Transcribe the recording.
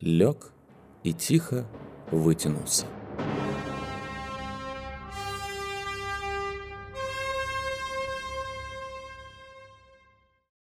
лег и тихо вытянулся.